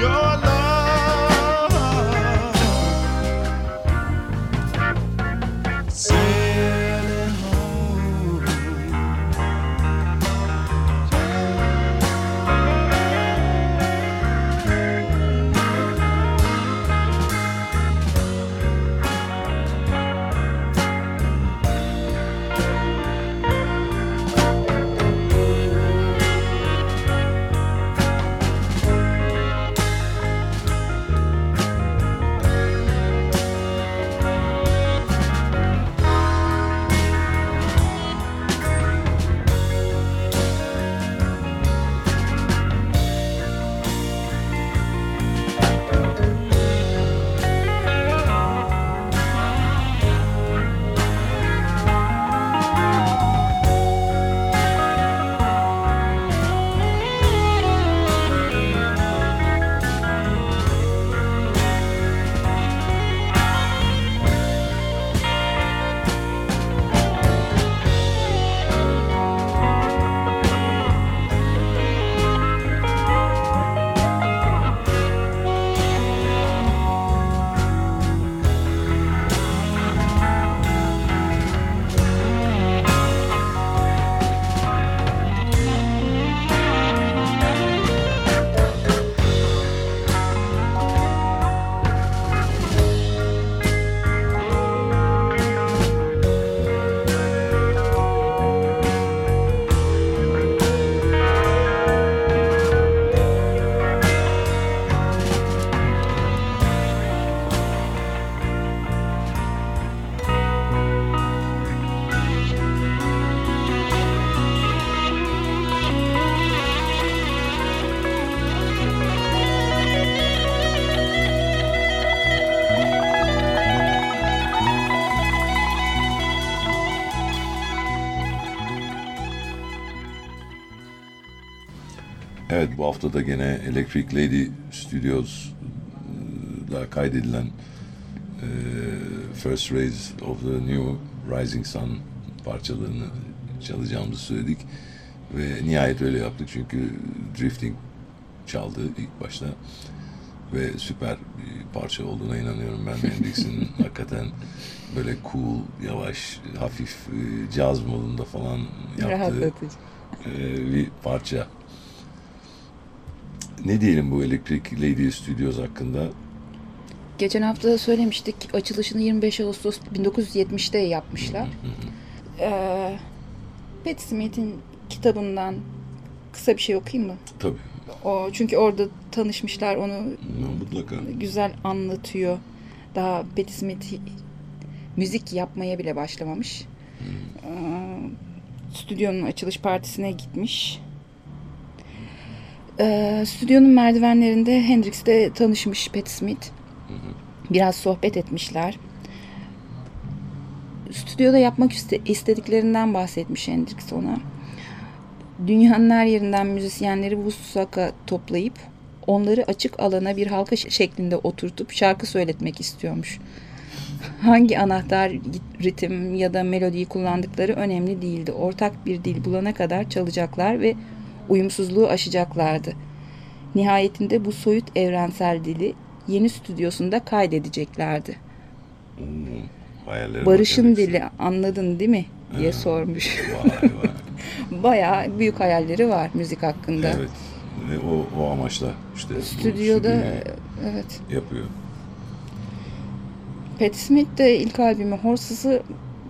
your Evet bu hafta da gene Electric Lady Studios'da kaydedilen e, First Rays of the New Rising Sun parçalarını çalacağımızı söyledik. Ve nihayet öyle yaptık çünkü Drifting çaldı ilk başta. Ve süper bir parça olduğuna inanıyorum ben Hendrix'in hakikaten böyle cool, yavaş, hafif e, caz modunda falan yaptığı e, bir parça. Ne diyelim bu Electric Lady Studios hakkında? Geçen hafta da söylemiştik. Açılışını 25 Ağustos 1970'te yapmışlar. Ee, Patti Smith'in kitabından kısa bir şey okuyayım mı? Tabii. O çünkü orada tanışmışlar. Onu Mutlaka. güzel anlatıyor. Daha Patti Smith müzik yapmaya bile başlamamış. Ee, stüdyonun açılış partisine gitmiş. Ee, stüdyonun merdivenlerinde Hendrix'le tanışmış Patti Smith. Biraz sohbet etmişler. Stüdyoda yapmak iste- istediklerinden bahsetmiş Hendrix ona. Dünyanın her yerinden müzisyenleri Woodstock'a toplayıp onları açık alana bir halka şeklinde oturtup şarkı söyletmek istiyormuş. Hangi anahtar, ritim ya da melodiyi kullandıkları önemli değildi. Ortak bir dil bulana kadar çalacaklar ve uyumsuzluğu aşacaklardı. Nihayetinde bu soyut evrensel dili yeni stüdyosunda kaydedeceklerdi. Hayallerime Barış'ın dili anladın değil mi? diye Evet. sormuş. Vay vay. Bayağı büyük hayalleri var müzik hakkında. evet. Ve o, o amaçla işte Stüdyoda evet. yapıyor. Pat Smith de ilk albümü Horses'ı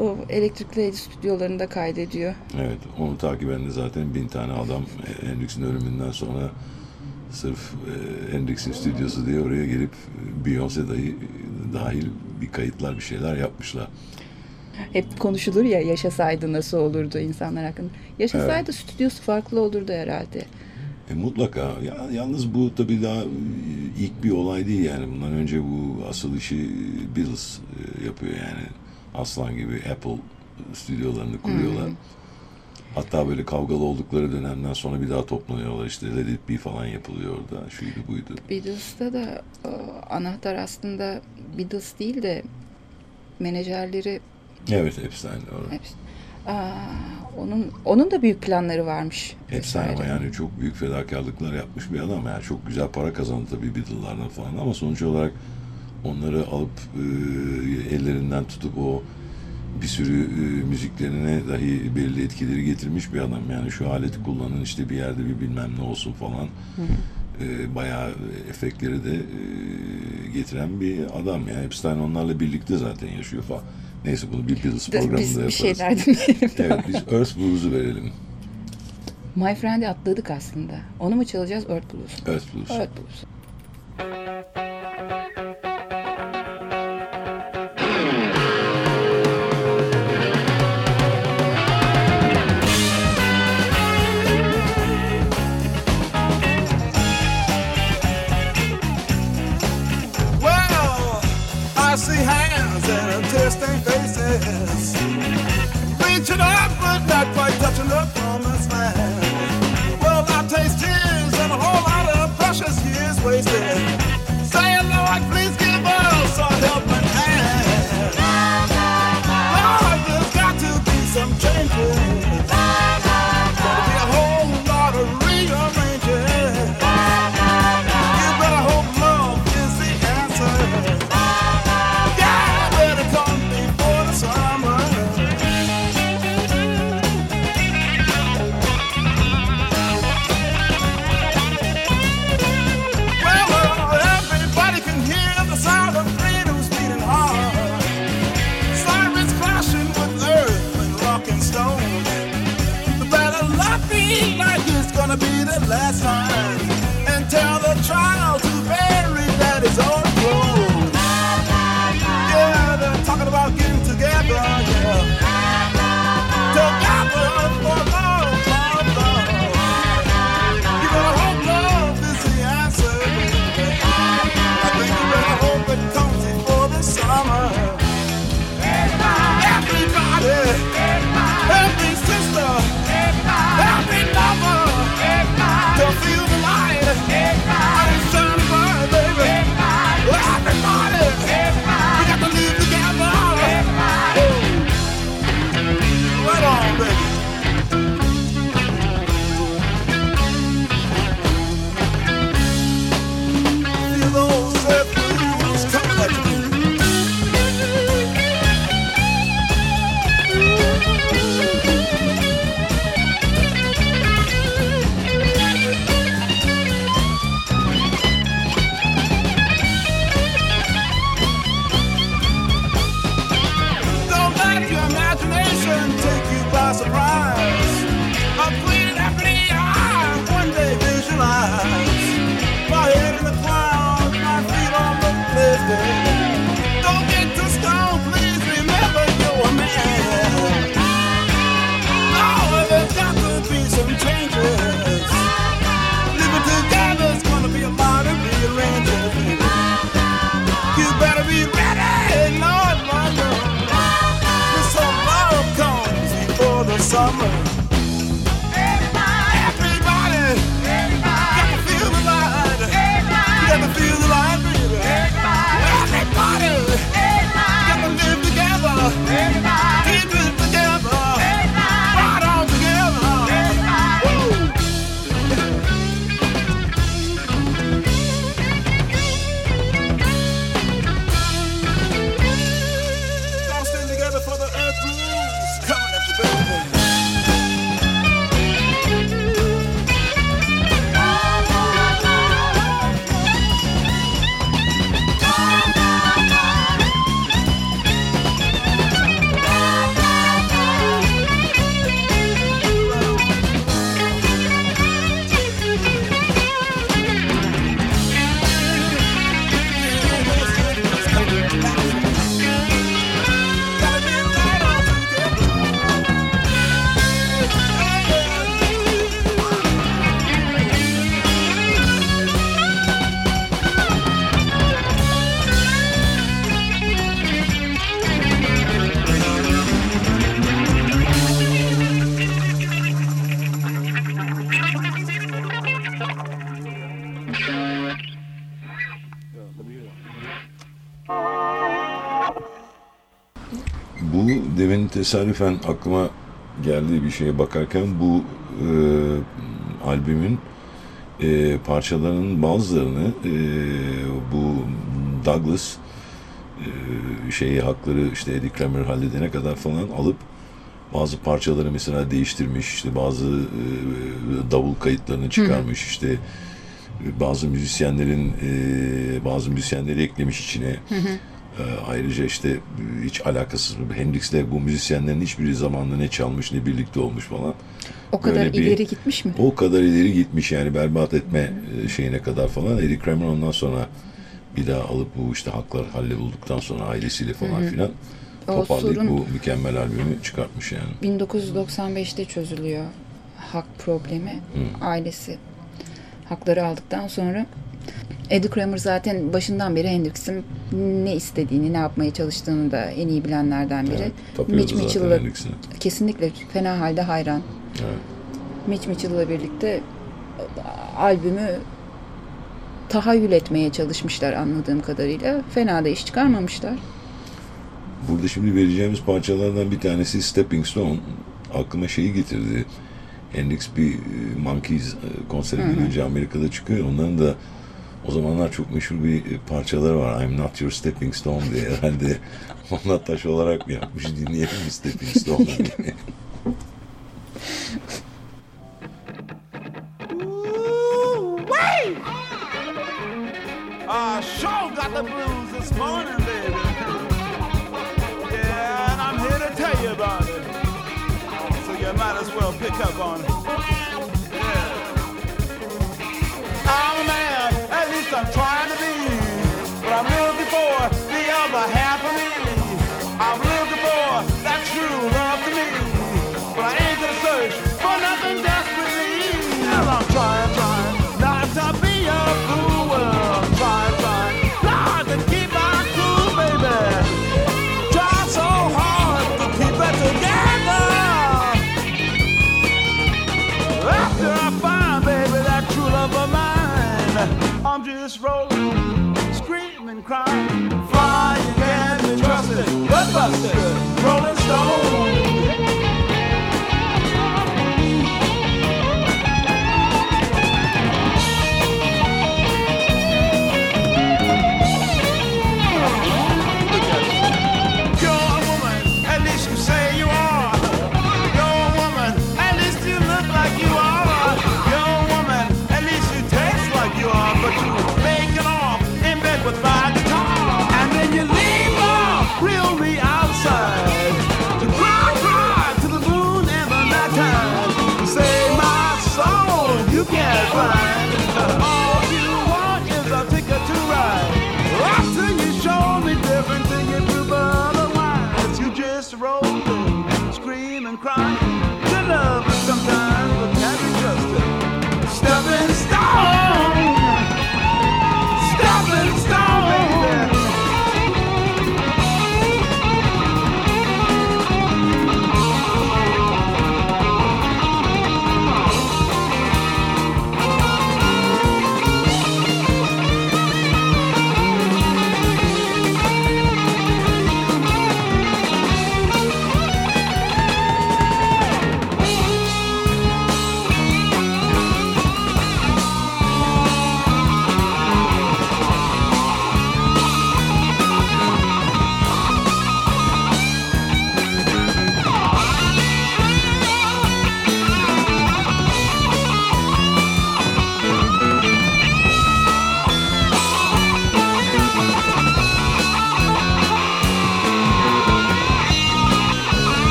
o Electric Lady stüdyolarında kaydediyor. Evet, onu takiben de zaten bin tane adam Hendrix'in ölümünden sonra sırf e, Hendrix'in stüdyosu diye oraya gelip e, Beyoncé dahi e, dahil bir kayıtlar bir şeyler yapmışlar. Hep konuşulur ya yaşasaydı nasıl olurdu insanlar hakkında. Yaşasaydı stüdyosu farklı olurdu herhalde. E, mutlaka. Ya, yalnız bu tabii daha e, ilk bir olay değil yani. Bundan önce bu asıl işi Beatles yapıyor yani. Aslan gibi Apple stüdyolarını kuruyorlar. Hatta böyle kavgalı oldukları dönemden sonra bir daha toplanıyorlar. İşte Let It Be falan yapılıyor orada. Şuydu buydu. Beatles'ta da o, anahtar aslında Beatles değil de menajerleri Evet Epstein. Doğru. hepsi. Aa, onun onun da büyük planları varmış. Epstein ama yani çok büyük fedakarlıklar yapmış bir adam. Yani çok güzel para kazandı tabii Beatles'lardan falan ama sonuç olarak onları alıp e, ellerinden tutup o bir sürü e, müziklerine dahi belirli etkileri getirmiş bir adam. Yani şu aleti kullanın işte bir yerde bir bilmem ne olsun falan. E, bayağı efektleri de e, getiren bir adam. Yani Epstein onlarla birlikte zaten yaşıyor falan. Neyse bunu bir Beatles programında Biz bir yaparız. şeyler dinleyelim. Evet biz Earth Blues'u verelim. My Friend'i atladık aslında. Onu mu çalacağız? Earth Blues. Earth Blues. Earth Blues. summer. Demin tesadüfen aklıma geldiği bir şeye bakarken bu e, albümün e, parçalarının bazılarını e, bu Douglas e, şeyi hakları işte Eddie Kramer halledene kadar falan alıp bazı parçaları mesela değiştirmiş işte bazı e, davul kayıtlarını çıkarmış işte e, bazı müzisyenlerin e, bazı müzisyenleri eklemiş içine. E, ayrıca işte e, hiç alakasız Hendrix'le bu müzisyenlerin hiçbiri zamanında ne çalmış ne birlikte olmuş falan. O kadar Böyle bir- ileri gitmiş mi? O kadar ileri gitmiş yani berbat etme e, şeyine kadar falan. Eddie Kramer ondan sonra bir daha alıp bu işte haklar hallolduktan sonra ailesiyle falan filan O toparlayıp sorun- bu mükemmel albümü çıkartmış yani. 1995'te çözülüyor hak problemi. Ailesi hakları aldıktan sonra Eddie Kramer zaten başından beri Hendrix'in ne istediğini, ne yapmaya çalıştığını da en iyi bilenlerden biri. Evet, Mitch Mitchell'la kesinlikle fena halde hayran. Evet. Mitch Mitchell'la birlikte albümü tahayyül etmeye çalışmışlar anladığım kadarıyla. Fena da iş çıkarmamışlar. Burada şimdi vereceğimiz parçalardan bir tanesi Stepping Stone. Aklıma şeyi getirdi. Hendrix bir e, Monkeys e, konserinden önce Amerika'da çıkıyor. Onların da o zamanlar çok meşhur bir e, parçaları var. I'm Not Your Stepping Stone diye herhalde ona taş olarak mı yapmış dinleyelim Stepping Stone diye. Well pick up on it. Rolling Stone.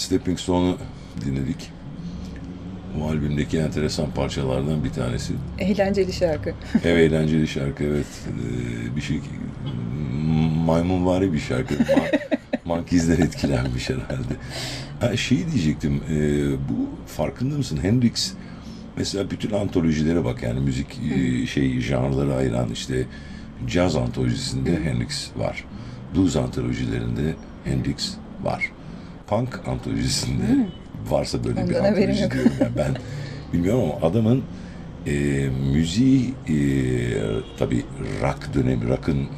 Evet, Stepping Stone'u dinledik. Bu albümdeki enteresan parçalardan bir tanesi. Eğlenceli şarkı. Ev eğlenceli şarkı, evet. Ee, bir şey... Maymunvari bir şarkı. Ma- Monkeys'den etkilenmiş herhalde. Ha, şeyi diyecektim, e, bu farkında mısın? Hendrix mesela bütün antolojilere bak yani müzik e, şey janrları ayıran işte caz antolojisinde Hendrix var. Blues antolojilerinde Hendrix var. Punk antolojisinde varsa böyle bir Ondan antoloji diyorum yani ben bilmiyorum ama adamın e, müziği e, tabii rock dönemi, rock'ın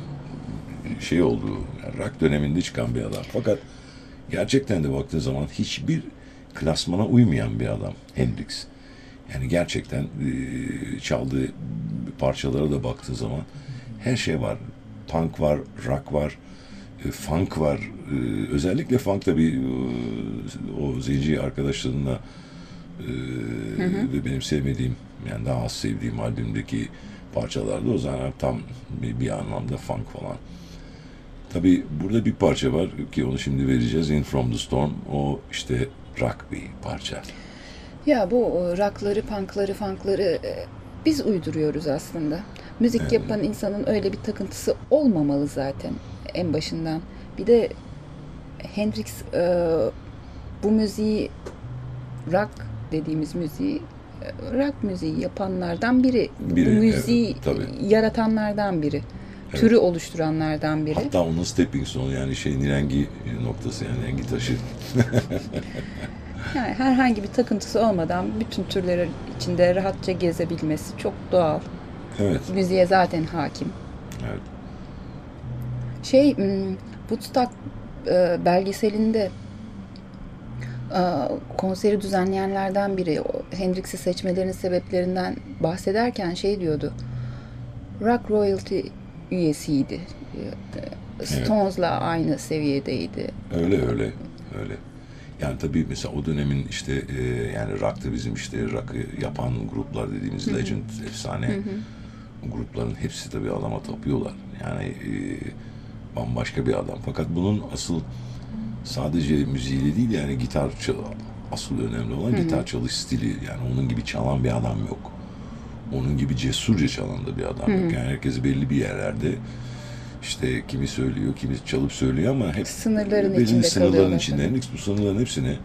şey olduğu, yani rock döneminde çıkan bir adam. Fakat gerçekten de baktığın zaman hiçbir klasmana uymayan bir adam Hendrix. Yani gerçekten e, çaldığı parçalara da baktığın zaman her şey var. Punk var, rock var, e, funk var. E, özellikle funk tabii e, o zenci arkadaşlarımla e, ve benim sevmediğim yani daha az sevdiğim albümdeki parçalarda o zaman tam bir, bir anlamda funk falan. Tabii burada bir parça var ki onu şimdi vereceğiz. In From The Storm. O işte rock bir parça. Ya bu rockları, punkları, funkları biz uyduruyoruz aslında. Müzik yapan insanın öyle bir takıntısı olmamalı zaten en başından. Bir de Hendrix e, bu müziği rock dediğimiz müziği e, rock müziği yapanlardan biri. Biri, bu evet, müziği tabii. yaratanlardan biri. Türü oluşturanlardan biri. Hatta onun stepping stone yani şeyin rengi noktası yani rengi taşı. Yani herhangi bir takıntısı olmadan bütün türler içinde rahatça gezebilmesi çok doğal. Evet. Müziğe zaten hakim. evet. Şey, hmm, Woodstock e, belgeselinde e, konseri düzenleyenlerden biri Hendrix'i seçmelerinin sebeplerinden bahsederken şey diyordu. Rock royalty üyesiydi. E, Stones'la aynı seviyedeydi. Öyle öyle öyle. Yani tabii mesela o dönemin işte e, yani rock'ta bizim işte rock'ı yapan gruplar dediğimiz legend efsane grupların hepsi tabii adama tapıyorlar. Yani e, bambaşka bir adam. Fakat bunun asıl sadece müziğiyle değil yani gitar çal asıl önemli olan gitar çalış stili. Yani onun gibi çalan bir adam yok. Onun gibi cesurca çalan da bir adam yok. Yani herkes belli bir yerlerde işte kimi söylüyor, kimi çalıp söylüyor ama hep Sınırların içinde sınırların kalıyorlar. içinde. Bu sınırların hepsini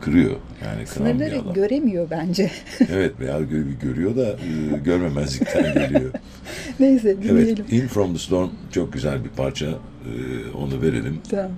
kırıyor. Yani Sınırları göremiyor bence. evet veya gö- görüyor da e, görmemezlikten geliyor. Neyse dinleyelim. Evet, In From The Storm çok güzel bir parça. E, onu verelim. Tamam.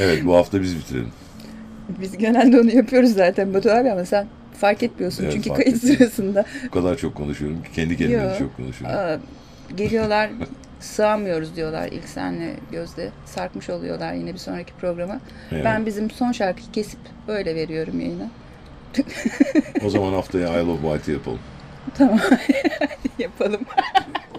Evet bu hafta biz bitirelim. Biz genelde onu yapıyoruz zaten Batu abi ama sen fark etmiyorsun. Evet, Çünkü fark kayıt etmiyorum. sırasında O kadar çok konuşuyorum ki kendi kendime çok konuşuyorum. aa, geliyorlar sığamıyoruz diyorlar ilk senle Gözde. Sarkmış oluyorlar yine bir sonraki programa. Evet. Ben bizim son şarkıyı kesip öyle veriyorum yayına. O zaman haftaya Isle of Wight'ı yapalım. Tamam yapalım.